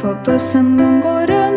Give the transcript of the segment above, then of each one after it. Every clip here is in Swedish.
for person mongoro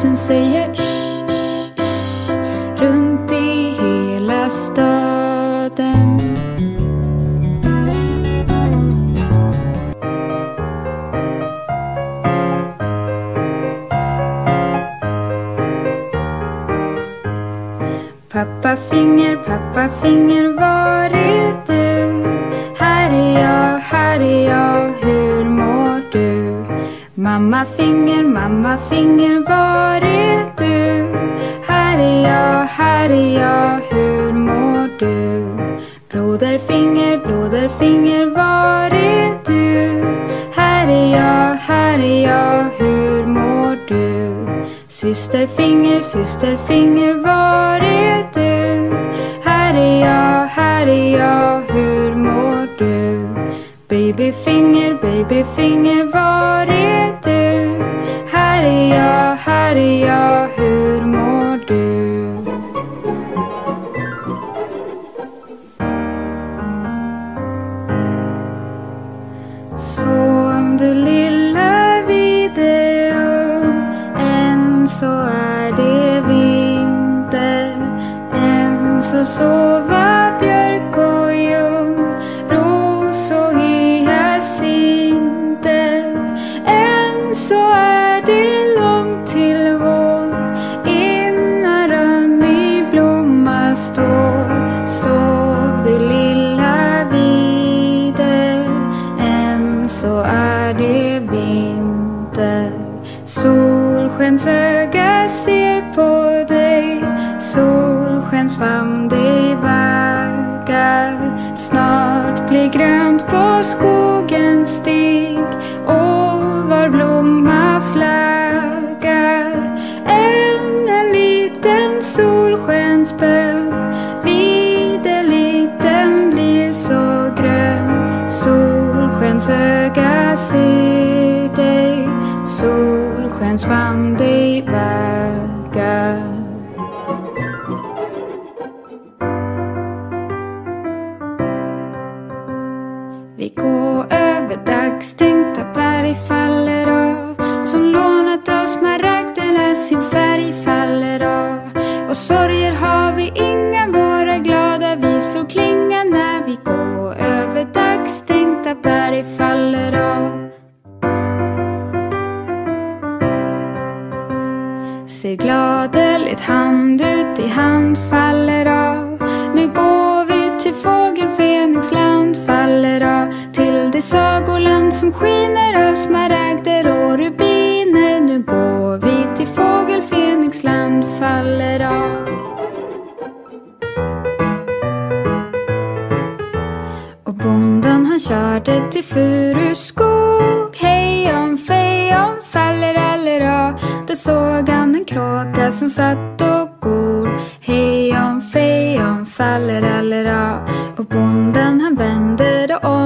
Bussen säger sh, sh, sh, runt i hela staden. Pappa finger, pappa finger, var är du? Här är jag, här är jag, hur mår du? Mamma finger, mamma finger, Syster finger, syster finger var är du? Här är jag, här är jag, hur mår du? Babyfinger, babyfinger så Vi går över dagstänkta berg faller av. Som lånat av smaragderna sin färg faller av. Och sorger har vi inga, våra glada visor klingar när vi går över dagstänkta berg faller av. Se gladeligt hand ut i hand faller av. Till sagoland som skiner av smaragder och rubiner. Nu går vi till fågel Fenixland faller av. Och bonden han körde till Furuskog. Hejon fejon faller eller av. Där såg han en kråka som satt och gol. Hejon fejon faller eller av. Och bonden han vände det om.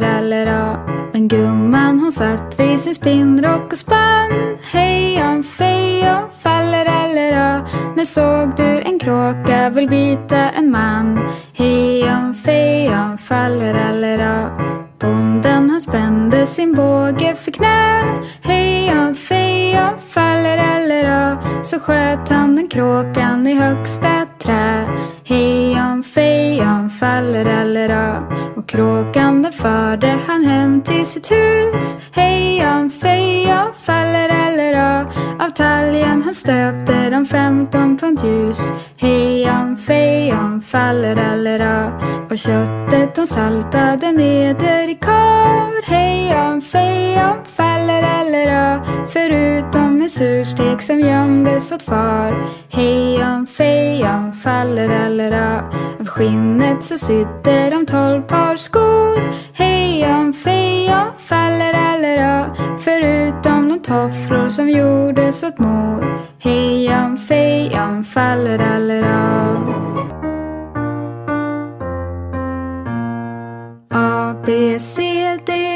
Faller Men gumman hon satt vid sin spinnrock och spann. Hejon fejon fallerallera När såg du en kråka vill bita en man? Hejon fejon fallerallera Bonden han spände sin båge för knä. Hejon fejon faller allera Så sköt han den kråkan i högsta trä. Hejon fejon faller allera kråkande kråkan den förde han hem till sitt hus. Hejon fejon faller eller av. Av talgen han stöpte de femton pund ljus. Hejon fejon faller eller av. Och köttet de saltade neder i kar. Hejon fejon faller eller av. Förutom en surstek som gömdes åt far. Hejon fejon faller eller av. Av skinnet så sydde de tolv par skor. Hejon fejon faller allra Förutom de tofflor som gjordes åt mor. Hejon fejon faller allra A, B, C, D,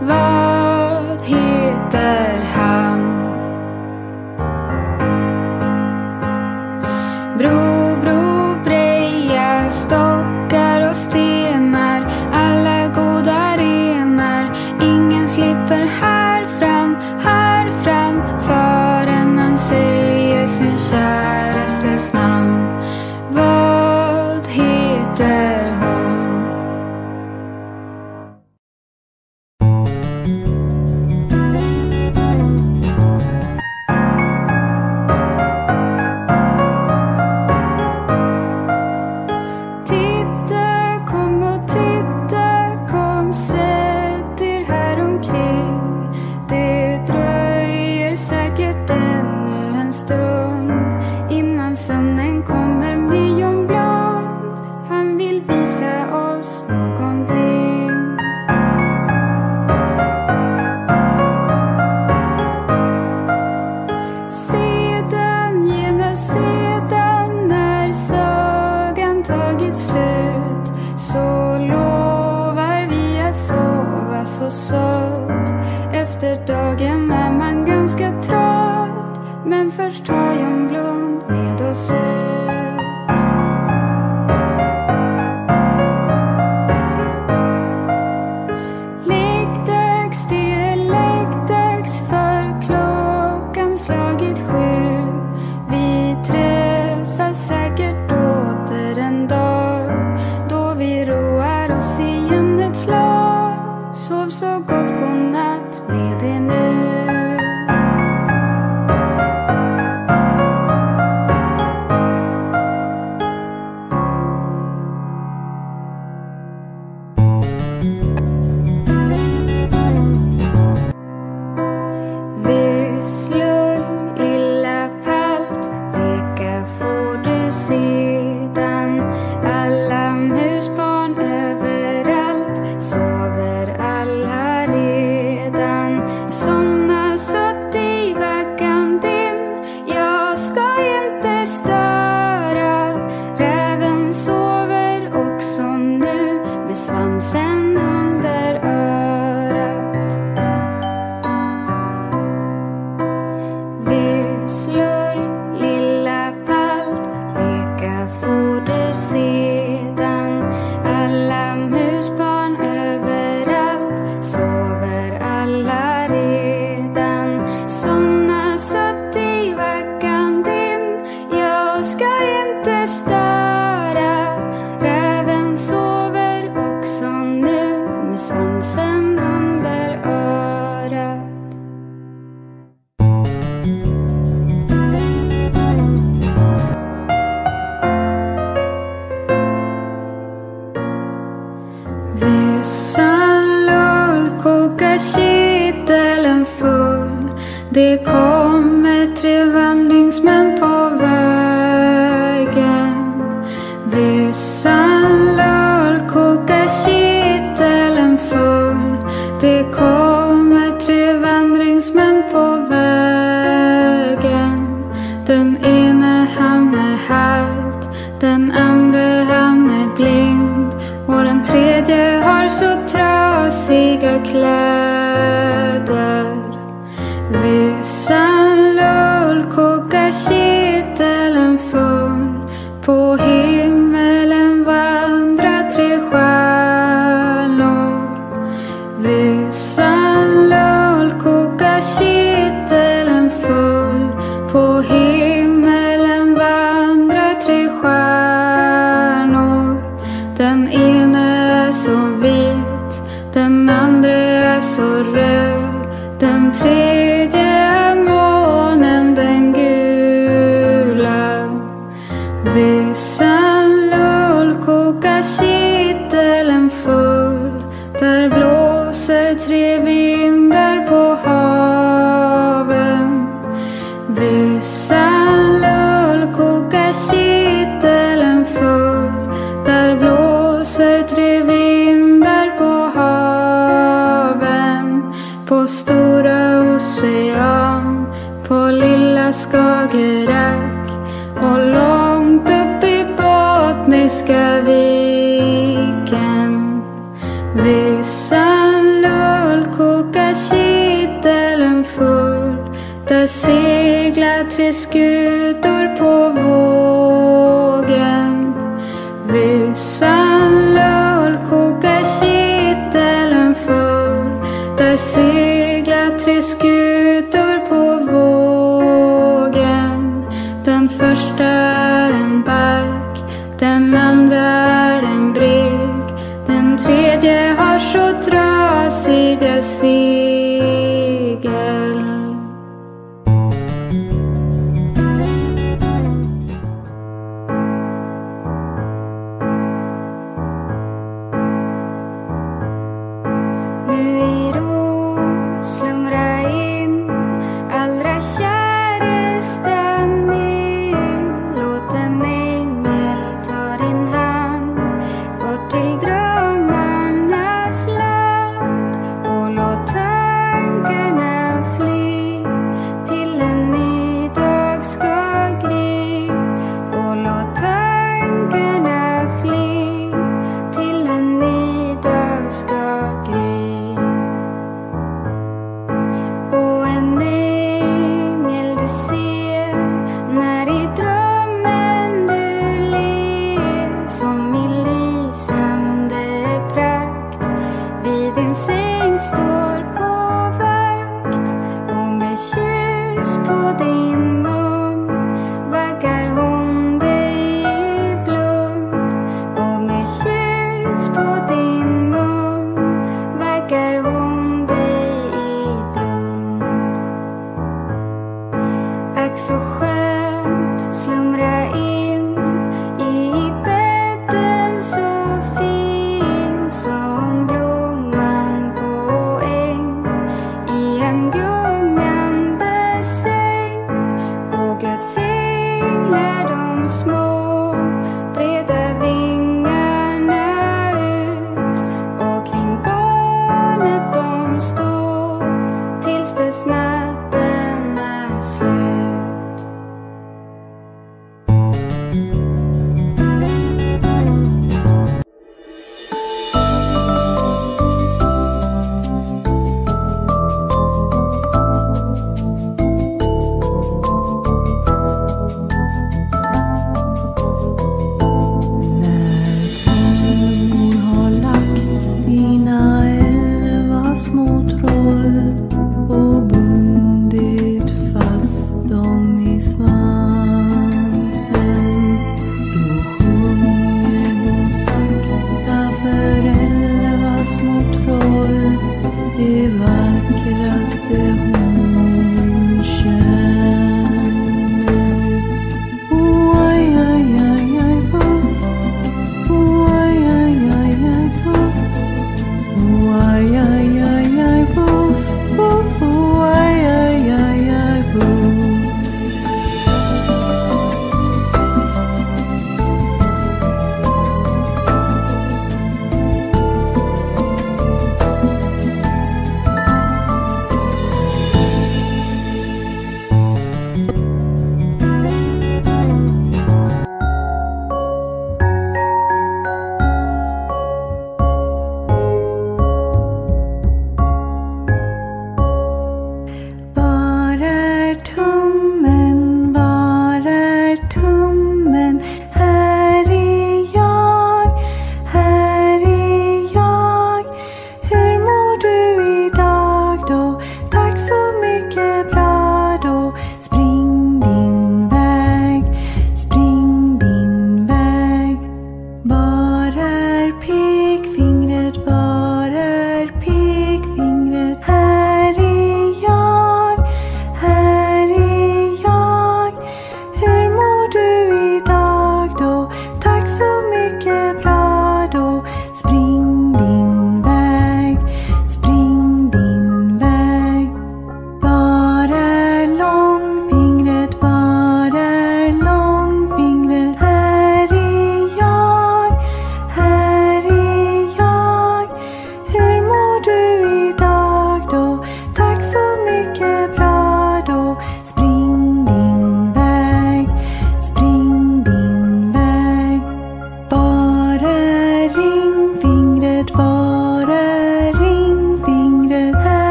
Vad heter han? first time. tredje har så trasiga kläder. Botniska viken. Vissan lull kokar kittelen full Där seglar tre skutor på vår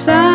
Vissan